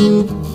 you.